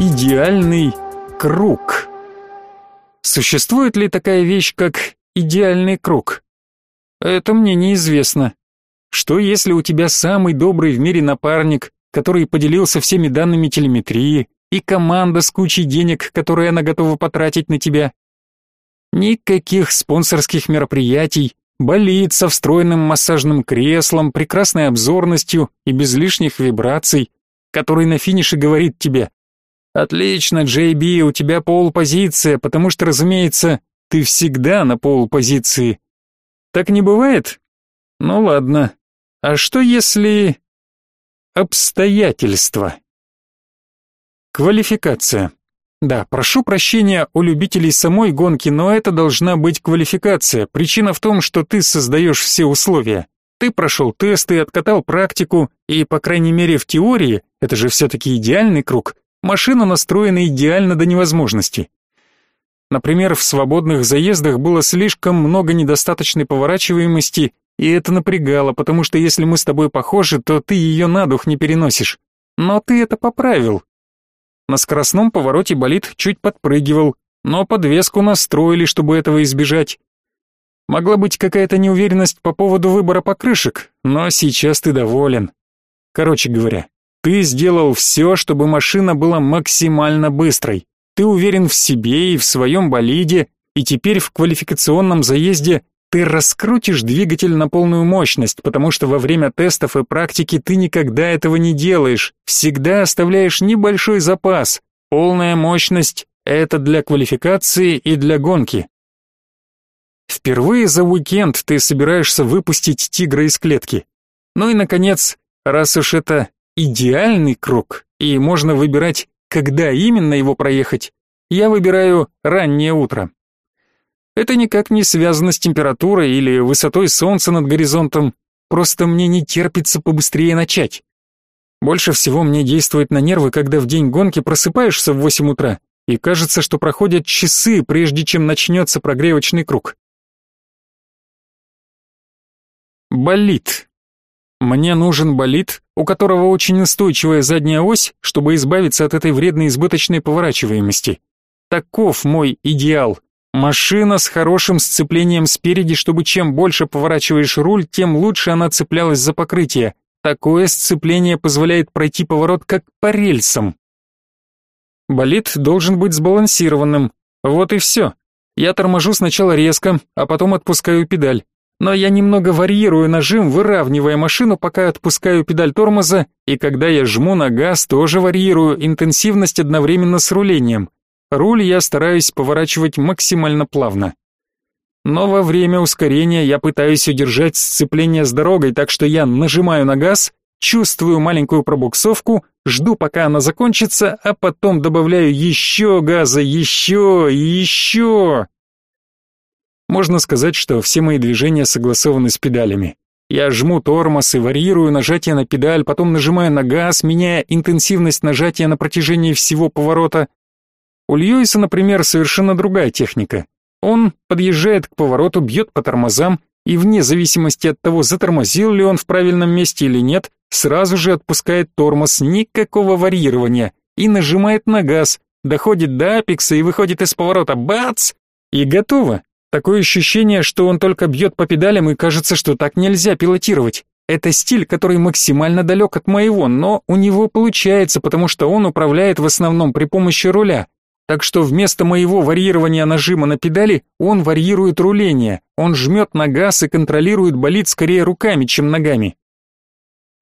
идеальный круг. Существует ли такая вещь, как идеальный круг? Это мне неизвестно. Что если у тебя самый добрый в мире напарник, который поделился всеми данными телеметрии, и команда с кучей денег, которые она готова потратить на тебя? Никаких спонсорских мероприятий, болит со встроенным массажным креслом, прекрасной обзорностью и без лишних вибраций, который на финише говорит тебе «Отлично, Джей Би, у тебя полпозиция, потому что, разумеется, ты всегда на полпозиции». Так не бывает? Ну ладно. А что если... Обстоятельства. Квалификация. Да, прошу прощения у любителей самой гонки, но это должна быть квалификация. Причина в том, что ты создаешь все условия. Ты прошел тесты, откатал практику, и, по крайней мере, в теории, это же все-таки идеальный круг, машина настроена идеально до невозможности. Например, в свободных заездах было слишком много недостаточной поворачиваемости, и это напрягало, потому что если мы с тобой похожи, то ты ее на дух не переносишь. Но ты это поправил. На скоростном повороте болид чуть подпрыгивал, но подвеску настроили, чтобы этого избежать. Могла быть какая-то неуверенность по поводу выбора покрышек, но сейчас ты доволен. Короче говоря, ты сделал все, чтобы машина была максимально быстрой. Ты уверен в себе и в своем болиде, и теперь в квалификационном заезде ты раскрутишь двигатель на полную мощность, потому что во время тестов и практики ты никогда этого не делаешь, всегда оставляешь небольшой запас. Полная мощность — это для квалификации и для гонки. Впервые за уикенд ты собираешься выпустить тигра из клетки. Ну и, наконец, раз уж это идеальный круг, и можно выбирать когда именно его проехать, я выбираю раннее утро. Это никак не связано с температурой или высотой солнца над горизонтом, просто мне не терпится побыстрее начать. Больше всего мне действует на нервы, когда в день гонки просыпаешься в 8 утра, и кажется, что проходят часы, прежде чем начнется прогревочный круг. Болит. Мне нужен болид, у которого очень устойчивая задняя ось, чтобы избавиться от этой вредной избыточной поворачиваемости. Таков мой идеал. Машина с хорошим сцеплением спереди, чтобы чем больше поворачиваешь руль, тем лучше она цеплялась за покрытие. Такое сцепление позволяет пройти поворот как по рельсам. Болид должен быть сбалансированным. Вот и все. Я торможу сначала резко, а потом отпускаю педаль но я немного варьирую нажим, выравнивая машину, пока отпускаю педаль тормоза, и когда я жму на газ, тоже варьирую интенсивность одновременно с рулением. Руль я стараюсь поворачивать максимально плавно. Но во время ускорения я пытаюсь удержать сцепление с дорогой, так что я нажимаю на газ, чувствую маленькую пробуксовку, жду пока она закончится, а потом добавляю еще газа, еще и еще. Можно сказать, что все мои движения согласованы с педалями. Я жму тормоз и варьирую нажатие на педаль, потом нажимаю на газ, меняя интенсивность нажатия на протяжении всего поворота. У Льюиса, например, совершенно другая техника. Он подъезжает к повороту, бьет по тормозам, и вне зависимости от того, затормозил ли он в правильном месте или нет, сразу же отпускает тормоз, никакого варьирования, и нажимает на газ, доходит до апекса и выходит из поворота, бац, и готово. Такое ощущение, что он только бьет по педалям и кажется, что так нельзя пилотировать. Это стиль, который максимально далек от моего, но у него получается, потому что он управляет в основном при помощи руля. Так что вместо моего варьирования нажима на педали, он варьирует руление. Он жмет на газ и контролирует болид скорее руками, чем ногами.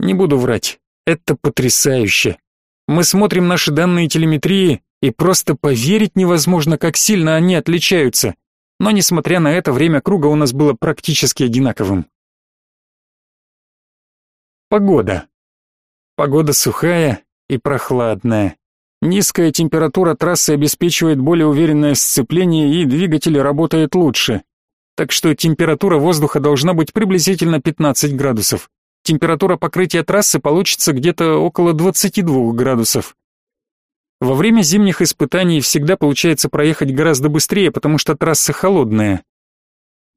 Не буду врать, это потрясающе. Мы смотрим наши данные телеметрии, и просто поверить невозможно, как сильно они отличаются но несмотря на это, время круга у нас было практически одинаковым. Погода. Погода сухая и прохладная. Низкая температура трассы обеспечивает более уверенное сцепление и двигатель работает лучше. Так что температура воздуха должна быть приблизительно 15 градусов. Температура покрытия трассы получится где-то около 22 градусов. Во время зимних испытаний всегда получается проехать гораздо быстрее, потому что трасса холодная.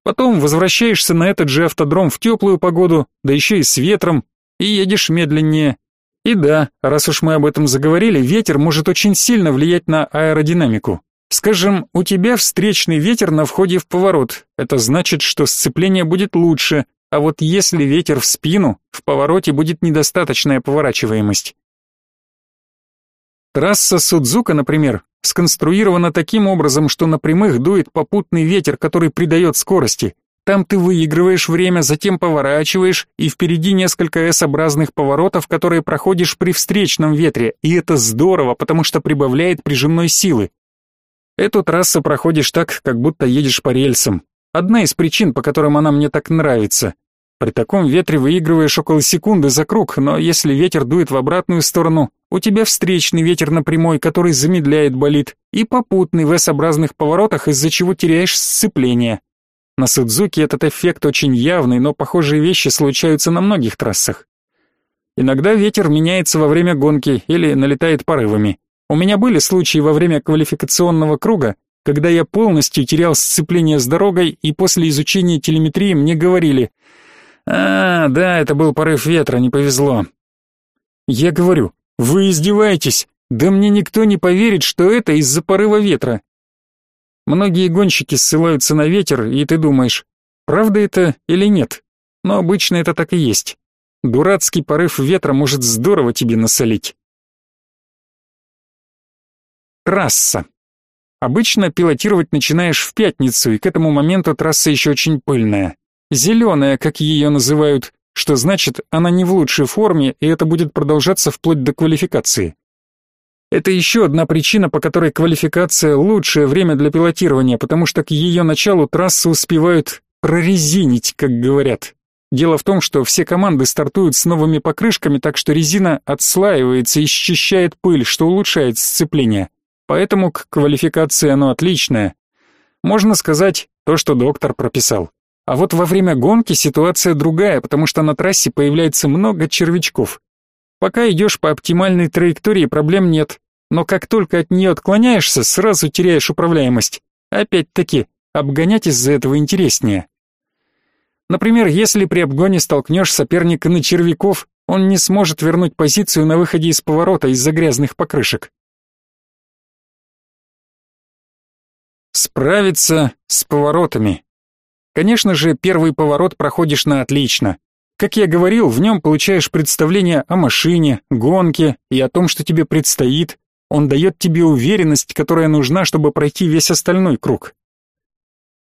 Потом возвращаешься на этот же автодром в теплую погоду, да еще и с ветром, и едешь медленнее. И да, раз уж мы об этом заговорили, ветер может очень сильно влиять на аэродинамику. Скажем, у тебя встречный ветер на входе в поворот. Это значит, что сцепление будет лучше, а вот если ветер в спину, в повороте будет недостаточная поворачиваемость. Трасса Судзука, например, сконструирована таким образом, что на прямых дует попутный ветер, который придает скорости. Там ты выигрываешь время, затем поворачиваешь, и впереди несколько S-образных поворотов, которые проходишь при встречном ветре, и это здорово, потому что прибавляет прижимной силы. Эту трассу проходишь так, как будто едешь по рельсам. Одна из причин, по которым она мне так нравится. При таком ветре выигрываешь около секунды за круг, но если ветер дует в обратную сторону, у тебя встречный ветер на прямой, который замедляет болид, и попутный в S-образных поворотах, из-за чего теряешь сцепление. На Судзуки этот эффект очень явный, но похожие вещи случаются на многих трассах. Иногда ветер меняется во время гонки или налетает порывами. У меня были случаи во время квалификационного круга, когда я полностью терял сцепление с дорогой, и после изучения телеметрии мне говорили «А, да, это был порыв ветра, не повезло». Я говорю «Вы издеваетесь? Да мне никто не поверит, что это из-за порыва ветра. Многие гонщики ссылаются на ветер, и ты думаешь, правда это или нет? Но обычно это так и есть. Дурацкий порыв ветра может здорово тебе насолить. Трасса. Обычно пилотировать начинаешь в пятницу, и к этому моменту трасса еще очень пыльная. Зеленая, как ее называют, что значит, она не в лучшей форме, и это будет продолжаться вплоть до квалификации. Это еще одна причина, по которой квалификация – лучшее время для пилотирования, потому что к ее началу трассы успевают прорезинить, как говорят. Дело в том, что все команды стартуют с новыми покрышками, так что резина отслаивается и счищает пыль, что улучшает сцепление. Поэтому к квалификации оно отличное. Можно сказать, то, что доктор прописал. А вот во время гонки ситуация другая, потому что на трассе появляется много червячков. Пока идешь по оптимальной траектории, проблем нет, но как только от нее отклоняешься, сразу теряешь управляемость. Опять-таки, обгонять из-за этого интереснее. Например, если при обгоне столкнешь соперника на червяков, он не сможет вернуть позицию на выходе из поворота из-за грязных покрышек. Справиться с поворотами. Конечно же, первый поворот проходишь на отлично. Как я говорил, в нем получаешь представление о машине, гонке и о том, что тебе предстоит, он дает тебе уверенность, которая нужна, чтобы пройти весь остальной круг.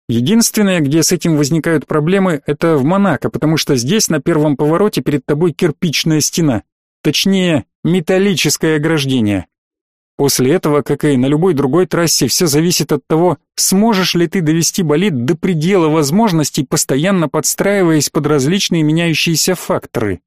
Единственное, где с этим возникают проблемы, это в Монако, потому что здесь на первом повороте перед тобой кирпичная стена, точнее, металлическое ограждение. После этого, как и на любой другой трассе, все зависит от того, сможешь ли ты довести болид до предела возможностей, постоянно подстраиваясь под различные меняющиеся факторы.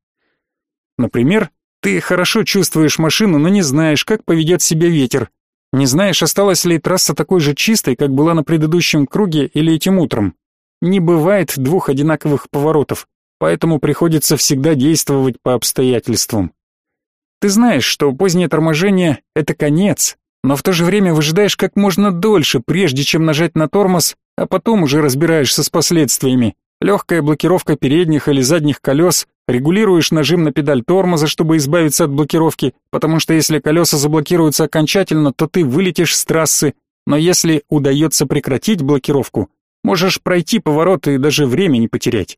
Например, ты хорошо чувствуешь машину, но не знаешь, как поведет себя ветер. Не знаешь, осталась ли трасса такой же чистой, как была на предыдущем круге или этим утром. Не бывает двух одинаковых поворотов, поэтому приходится всегда действовать по обстоятельствам. Ты знаешь, что позднее торможение — это конец, но в то же время выжидаешь как можно дольше, прежде чем нажать на тормоз, а потом уже разбираешься с последствиями. Легкая блокировка передних или задних колес, регулируешь нажим на педаль тормоза, чтобы избавиться от блокировки, потому что если колеса заблокируются окончательно, то ты вылетишь с трассы, но если удается прекратить блокировку, можешь пройти поворот и даже время не потерять.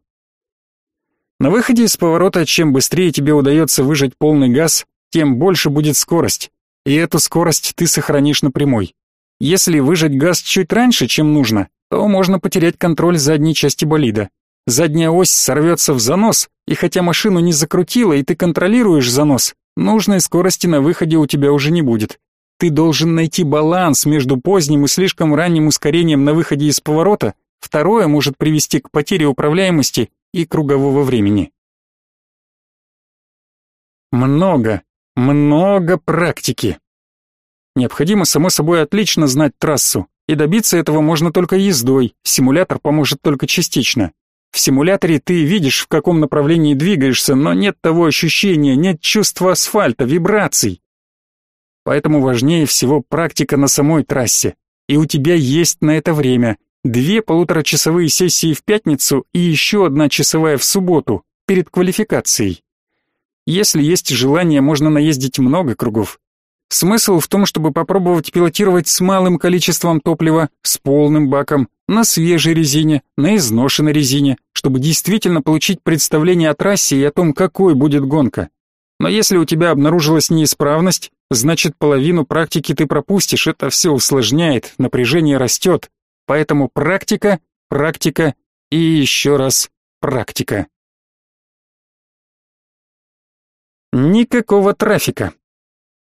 На выходе из поворота, чем быстрее тебе удается выжать полный газ, тем больше будет скорость, и эту скорость ты сохранишь на прямой. Если выжать газ чуть раньше, чем нужно, то можно потерять контроль задней части болида. Задняя ось сорвется в занос, и хотя машину не закрутило, и ты контролируешь занос, нужной скорости на выходе у тебя уже не будет. Ты должен найти баланс между поздним и слишком ранним ускорением на выходе из поворота, второе может привести к потере управляемости и кругового времени. Много, много практики. Необходимо, само собой, отлично знать трассу, и добиться этого можно только ездой, симулятор поможет только частично. В симуляторе ты видишь, в каком направлении двигаешься, но нет того ощущения, нет чувства асфальта, вибраций. Поэтому важнее всего практика на самой трассе. И у тебя есть на это время. Две полуторачасовые сессии в пятницу и еще одна часовая в субботу, перед квалификацией. Если есть желание, можно наездить много кругов. Смысл в том, чтобы попробовать пилотировать с малым количеством топлива, с полным баком, на свежей резине, на изношенной резине, чтобы действительно получить представление о трассе и о том, какой будет гонка. Но если у тебя обнаружилась неисправность, значит половину практики ты пропустишь, это все усложняет, напряжение растет. Поэтому практика, практика и еще раз практика. Никакого трафика.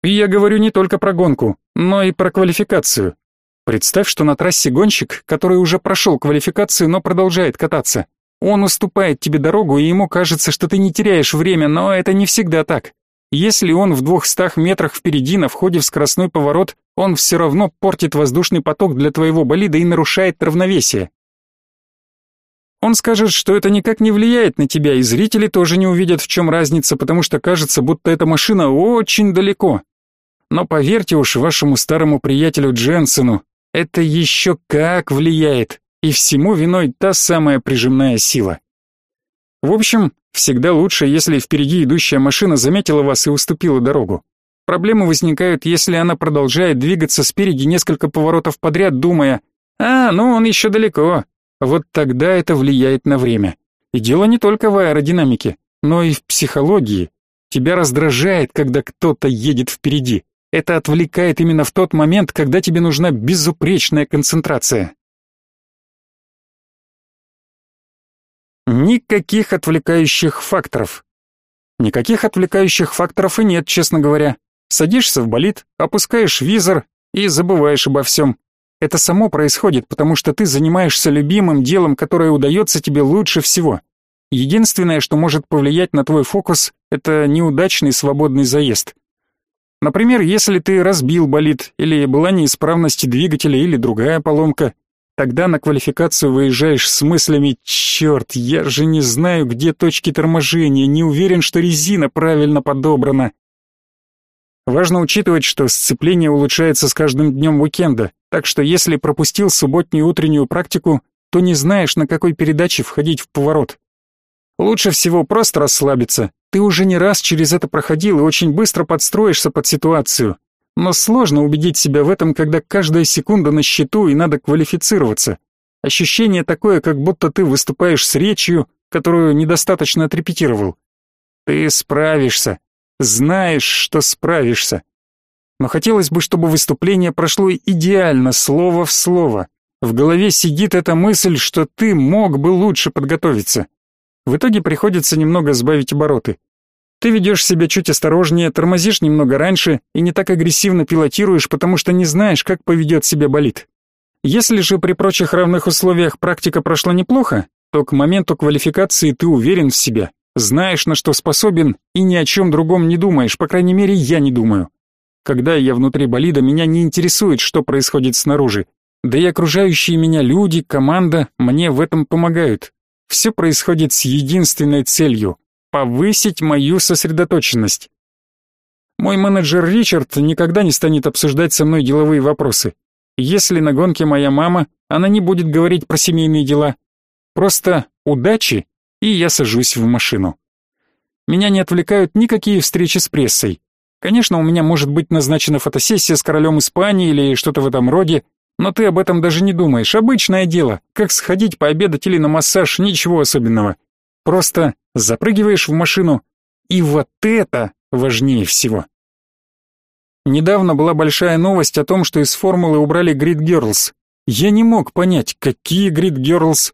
И я говорю не только про гонку, но и про квалификацию. Представь, что на трассе гонщик, который уже прошел квалификацию, но продолжает кататься. Он уступает тебе дорогу, и ему кажется, что ты не теряешь время, но это не всегда так. Если он в двухстах метрах впереди на входе в скоростной поворот, он все равно портит воздушный поток для твоего болида и нарушает равновесие. Он скажет, что это никак не влияет на тебя, и зрители тоже не увидят, в чем разница, потому что кажется, будто эта машина очень далеко. Но поверьте уж вашему старому приятелю Дженсену, это еще как влияет, и всему виной та самая прижимная сила. В общем, всегда лучше, если впереди идущая машина заметила вас и уступила дорогу. Проблемы возникают, если она продолжает двигаться спереди несколько поворотов подряд, думая, «А, ну он еще далеко». Вот тогда это влияет на время. И дело не только в аэродинамике, но и в психологии. Тебя раздражает, когда кто-то едет впереди. Это отвлекает именно в тот момент, когда тебе нужна безупречная концентрация. Никаких отвлекающих факторов. Никаких отвлекающих факторов и нет, честно говоря. Садишься в болид, опускаешь визор и забываешь обо всем. Это само происходит, потому что ты занимаешься любимым делом, которое удается тебе лучше всего. Единственное, что может повлиять на твой фокус, это неудачный свободный заезд. Например, если ты разбил болид, или была неисправность двигателя, или другая поломка, тогда на квалификацию выезжаешь с мыслями «Черт, я же не знаю, где точки торможения, не уверен, что резина правильно подобрана». Важно учитывать, что сцепление улучшается с каждым днем уикенда, так что если пропустил субботнюю утреннюю практику, то не знаешь, на какой передаче входить в поворот. Лучше всего просто расслабиться, ты уже не раз через это проходил и очень быстро подстроишься под ситуацию. Но сложно убедить себя в этом, когда каждая секунда на счету и надо квалифицироваться. Ощущение такое, как будто ты выступаешь с речью, которую недостаточно отрепетировал. Ты справишься. Знаешь, что справишься. Но хотелось бы, чтобы выступление прошло идеально, слово в слово. В голове сидит эта мысль, что ты мог бы лучше подготовиться. В итоге приходится немного сбавить обороты. Ты ведешь себя чуть осторожнее, тормозишь немного раньше и не так агрессивно пилотируешь, потому что не знаешь, как поведет себя болид. Если же при прочих равных условиях практика прошла неплохо, то к моменту квалификации ты уверен в себе, знаешь, на что способен и ни о чем другом не думаешь, по крайней мере, я не думаю. Когда я внутри болида, меня не интересует, что происходит снаружи. Да и окружающие меня люди, команда мне в этом помогают. Все происходит с единственной целью — повысить мою сосредоточенность. Мой менеджер Ричард никогда не станет обсуждать со мной деловые вопросы. Если на гонке моя мама, она не будет говорить про семейные дела. Просто удачи, и я сажусь в машину. Меня не отвлекают никакие встречи с прессой. Конечно, у меня может быть назначена фотосессия с королем Испании или что-то в этом роде, но ты об этом даже не думаешь. Обычное дело, как сходить пообедать или на массаж, ничего особенного. Просто запрыгиваешь в машину, и вот это важнее всего. Недавно была большая новость о том, что из формулы убрали Grid Girls. Я не мог понять, какие Grid Girls.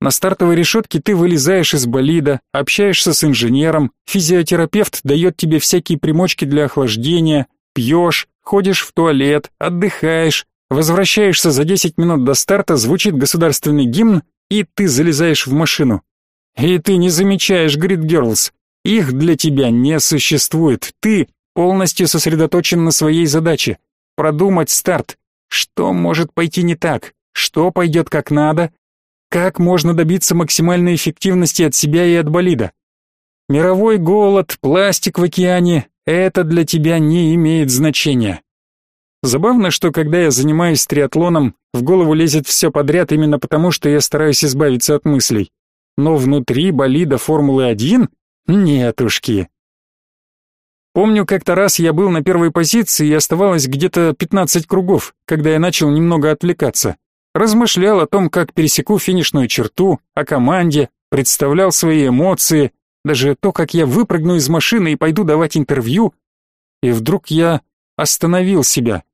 На стартовой решетке ты вылезаешь из болида, общаешься с инженером, физиотерапевт дает тебе всякие примочки для охлаждения, пьешь, ходишь в туалет, отдыхаешь, Возвращаешься за 10 минут до старта, звучит государственный гимн, и ты залезаешь в машину. И ты не замечаешь Grid Girls. Их для тебя не существует. Ты полностью сосредоточен на своей задаче. Продумать старт. Что может пойти не так? Что пойдет как надо? Как можно добиться максимальной эффективности от себя и от болида? Мировой голод, пластик в океане — это для тебя не имеет значения. Забавно, что когда я занимаюсь триатлоном, в голову лезет все подряд именно потому, что я стараюсь избавиться от мыслей. Но внутри болида Формулы-1? Нетушки. Помню, как-то раз я был на первой позиции и оставалось где-то 15 кругов, когда я начал немного отвлекаться. Размышлял о том, как пересеку финишную черту, о команде, представлял свои эмоции, даже то, как я выпрыгну из машины и пойду давать интервью. И вдруг я остановил себя.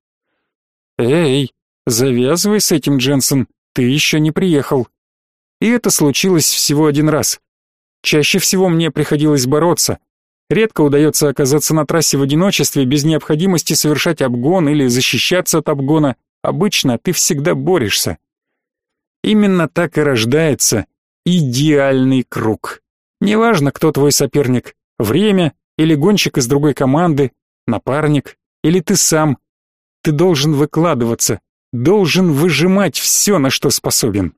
«Эй, завязывай с этим, Дженсен, ты еще не приехал». И это случилось всего один раз. Чаще всего мне приходилось бороться, Редко удается оказаться на трассе в одиночестве без необходимости совершать обгон или защищаться от обгона. Обычно ты всегда борешься. Именно так и рождается идеальный круг. Неважно, кто твой соперник, время или гонщик из другой команды, напарник или ты сам. Ты должен выкладываться, должен выжимать все, на что способен.